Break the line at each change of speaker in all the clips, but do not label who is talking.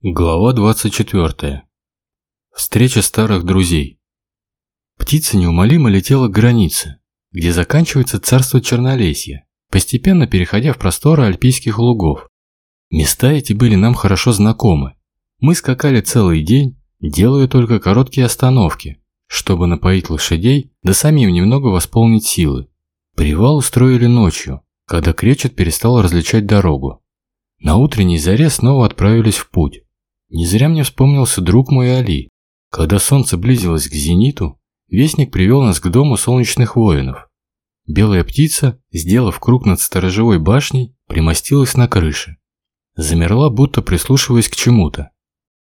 Глава 24. Встреча старых друзей. Птица неумолимо летела к границе, где заканчивается царство Чернолесья, постепенно переходя в просторы альпийских лугов. Места эти были нам хорошо знакомы. Мы скакали целый день, делая только короткие остановки, чтобы напоить лошадей, да самим немного восполнить силы. Привал устроили ночью, когда кречет перестал различать дорогу. На утренней заре снова отправились в путь. Не зря мне вспомнился друг мой Али. Когда солнце близилось к зениту, вестник привел нас к дому солнечных воинов. Белая птица, сделав круг над сторожевой башней, примостилась на крыше. Замерла, будто прислушиваясь к чему-то.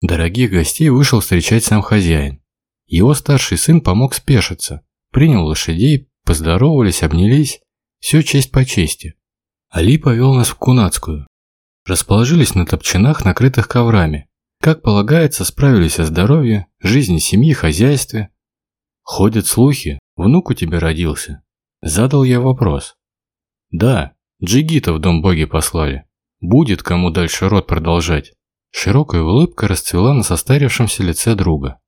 Дорогих гостей вышел встречать сам хозяин. Его старший сын помог спешиться, принял лошадей, поздоровались, обнялись. Все честь по чести. Али повел нас в Кунацкую. Расположились на топчинах, накрытых коврами. Как полагается, справились о здоровье, жизни семьи, хозяйстве. Ходят слухи, внук у тебя родился. Задал я вопрос. Да, джигита в дом боги послали. Будет кому дальше род продолжать. Широкая улыбка расцвела на состарившемся лице друга.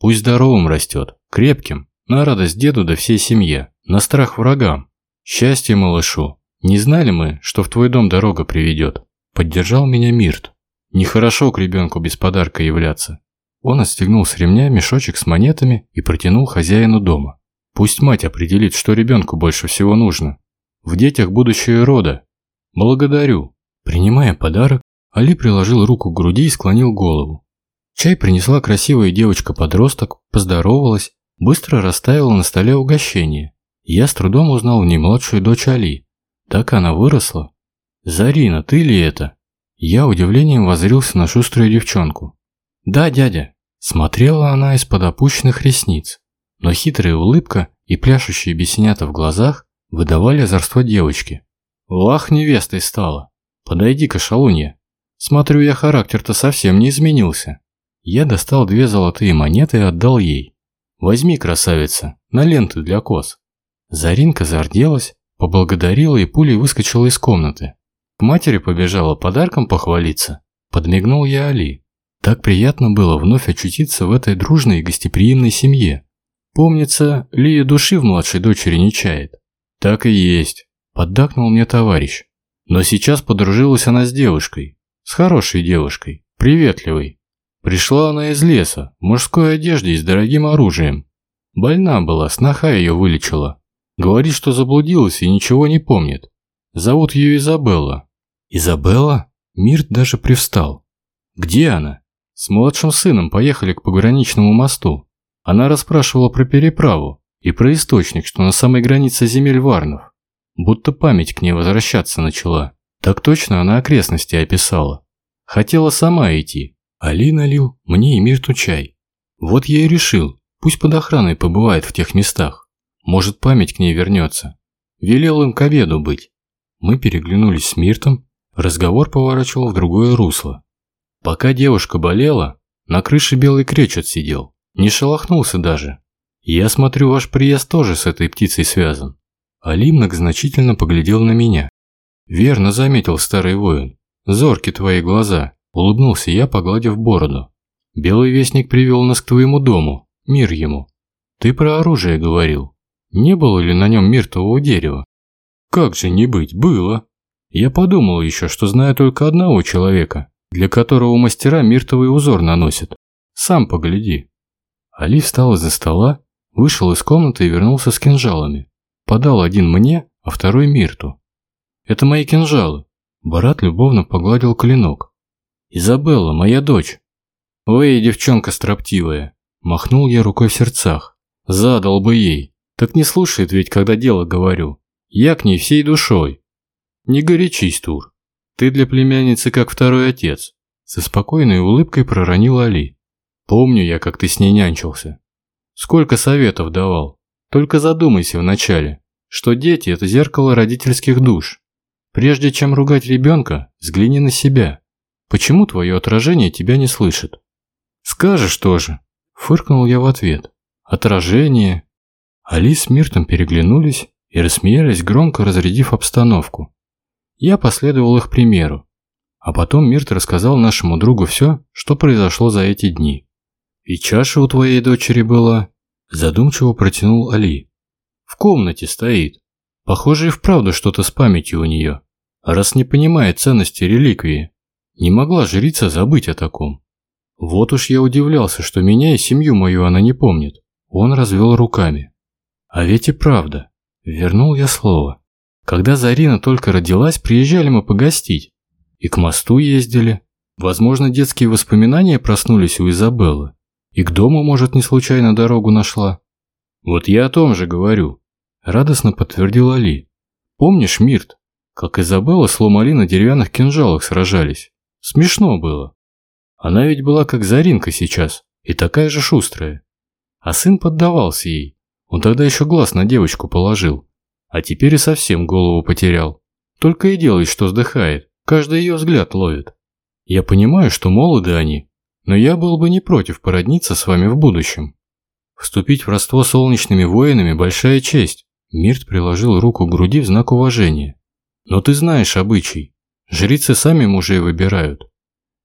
Пусть здоровым растет, крепким, на радость деду да всей семье, на страх врагам. Счастье малышу. Не знали мы, что в твой дом дорога приведет. Поддержал меня Мирт. Нехорошо к ребенку без подарка являться. Он отстегнул с ремня мешочек с монетами и протянул хозяину дома. Пусть мать определит, что ребенку больше всего нужно. В детях будущее рода. Благодарю. Принимая подарок, Али приложил руку к груди и склонил голову. Чай принесла красивая девочка-подросток, поздоровалась, быстро расставила на столе угощение. Я с трудом узнал в ней младшую дочь Али. Так она выросла. «Зарина, ты ли это?» Я удивлением воззрился на шуструю девчонку. «Да, дядя», – смотрела она из-под опущенных ресниц, но хитрая улыбка и пляшущие бесенята в глазах выдавали озорство девочки. «Вах, невестой стала! Подойди-ка, шалунья! Смотрю, я характер-то совсем не изменился!» Я достал две золотые монеты и отдал ей. «Возьми, красавица, на ленты для коз». Заринка зарделась, поблагодарила и пулей выскочила из комнаты. К матери побежала подарком похвалиться. Подмигнул я Али. Так приятно было вновь очутиться в этой дружной и гостеприимной семье. Помнится, Лия души в младшей дочери не чает. Так и есть, поддакнул мне товарищ. Но сейчас подружилась она с девушкой. С хорошей девушкой, приветливой. Пришла она из леса, в мужской одежде и с дорогим оружием. Больна была, сноха ее вылечила. Говорит, что заблудилась и ничего не помнит. Зовут ее Изабелла. Изабелла? Мирт даже привстал. Где она? С младшим сыном поехали к пограничному мосту. Она расспрашивала про переправу и про источник, что на самой границе земель Варнов. Будто память к ней возвращаться начала. Так точно она окрестности описала. Хотела сама идти. Али налил мне и Мирту чай. Вот я и решил, пусть под охраной побывает в тех местах. Может, память к ней вернется. Велел им к обеду быть. Мы переглянулись с Миртом Разговор поворачивал в другое русло. Пока девушка болела, на крыше белый кречет сидел, не шелохнулся даже. Я смотрю, ваш приезд тоже с этой птицей связан. Али многозначительно поглядел на меня. Верно заметил старый воин. Зорки твои глаза. Улыбнулся я, погладив бороду. Белый вестник привел нас к твоему дому. Мир ему. Ты про оружие говорил. Не было ли на нем миртового дерева? Как же не быть, было. Я подумал еще, что знаю только одного человека, для которого мастера миртовый узор наносят. Сам погляди. Али встал из-за стола, вышел из комнаты и вернулся с кинжалами. Подал один мне, а второй Мирту. Это мои кинжалы. Барат любовно погладил клинок. Изабелла, моя дочь. Ой, девчонка строптивая. Махнул я рукой в сердцах. Задал бы ей. Так не слушает ведь, когда дело говорю. Я к ней всей душой. «Не горячись, Тур. Ты для племянницы как второй отец», со спокойной улыбкой проронил Али. «Помню я, как ты с ней нянчился. Сколько советов давал. Только задумайся вначале, что дети – это зеркало родительских душ. Прежде чем ругать ребенка, взгляни на себя. Почему твое отражение тебя не слышит?» «Скажешь тоже», – фыркнул я в ответ. «Отражение». Али с Миртом переглянулись и рассмеялись, громко разрядив обстановку. Я последовал их примеру. А потом Мирт рассказал нашему другу все, что произошло за эти дни. «И чаша у твоей дочери была?» Задумчиво протянул Али. «В комнате стоит. Похоже, и вправду что-то с памятью у нее. Раз не понимает ценности реликвии. Не могла жрица забыть о таком. Вот уж я удивлялся, что меня и семью мою она не помнит. Он развел руками. А ведь и правда. Вернул я слово. Когда Зарина только родилась, приезжали мы погостить. И к мосту ездили. Возможно, детские воспоминания проснулись у Изабеллы. И к дому, может, не случайно дорогу нашла. Вот я о том же говорю. Радостно подтвердил Али. Помнишь, Мирт, как Изабелла с Ломали на деревянных кинжалах сражались? Смешно было. Она ведь была как Заринка сейчас, и такая же шустрая. А сын поддавался ей. Он тогда еще глаз на девочку положил. А теперь и совсем голову потерял. Только и делает, что вздыхает. Каждый ее взгляд ловит. Я понимаю, что молоды они, но я был бы не против породниться с вами в будущем. Вступить в родство солнечными воинами – большая честь. Мирт приложил руку к груди в знак уважения. Но ты знаешь обычай. Жрицы сами мужей выбирают.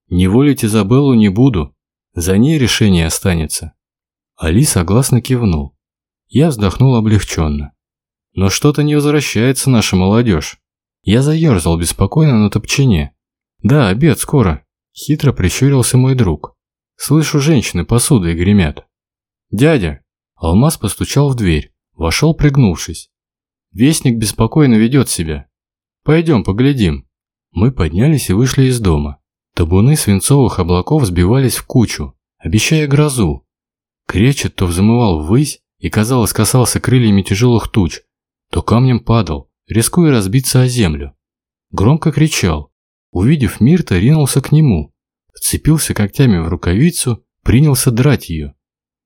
Не волить Изабеллу не буду. За ней решение останется. Али согласно кивнул. Я вздохнул облегченно. Но что-то не возвращается наша молодежь. Я заерзал беспокойно на топчине. Да, обед скоро. Хитро прищурился мой друг. Слышу, женщины посудой гремят. Дядя! Алмаз постучал в дверь. Вошел, пригнувшись. Вестник беспокойно ведет себя. Пойдем, поглядим. Мы поднялись и вышли из дома. Табуны свинцовых облаков сбивались в кучу, обещая грозу. Кречет то взмывал ввысь и, казалось, касался крыльями тяжелых туч, то камнем падал, рискуя разбиться о землю. Громко кричал. Увидев Мирта, ринулся к нему. Вцепился когтями в рукавицу, принялся драть ее.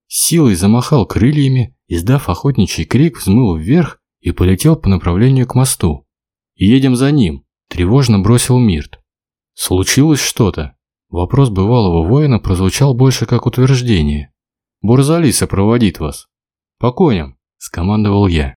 Силой замахал крыльями, издав охотничий крик, взмыл вверх и полетел по направлению к мосту. «Едем за ним!» – тревожно бросил Мирт. «Случилось что-то?» Вопрос бывалого воина прозвучал больше как утверждение. «Бурзали сопроводит вас». «По коням», – скомандовал я.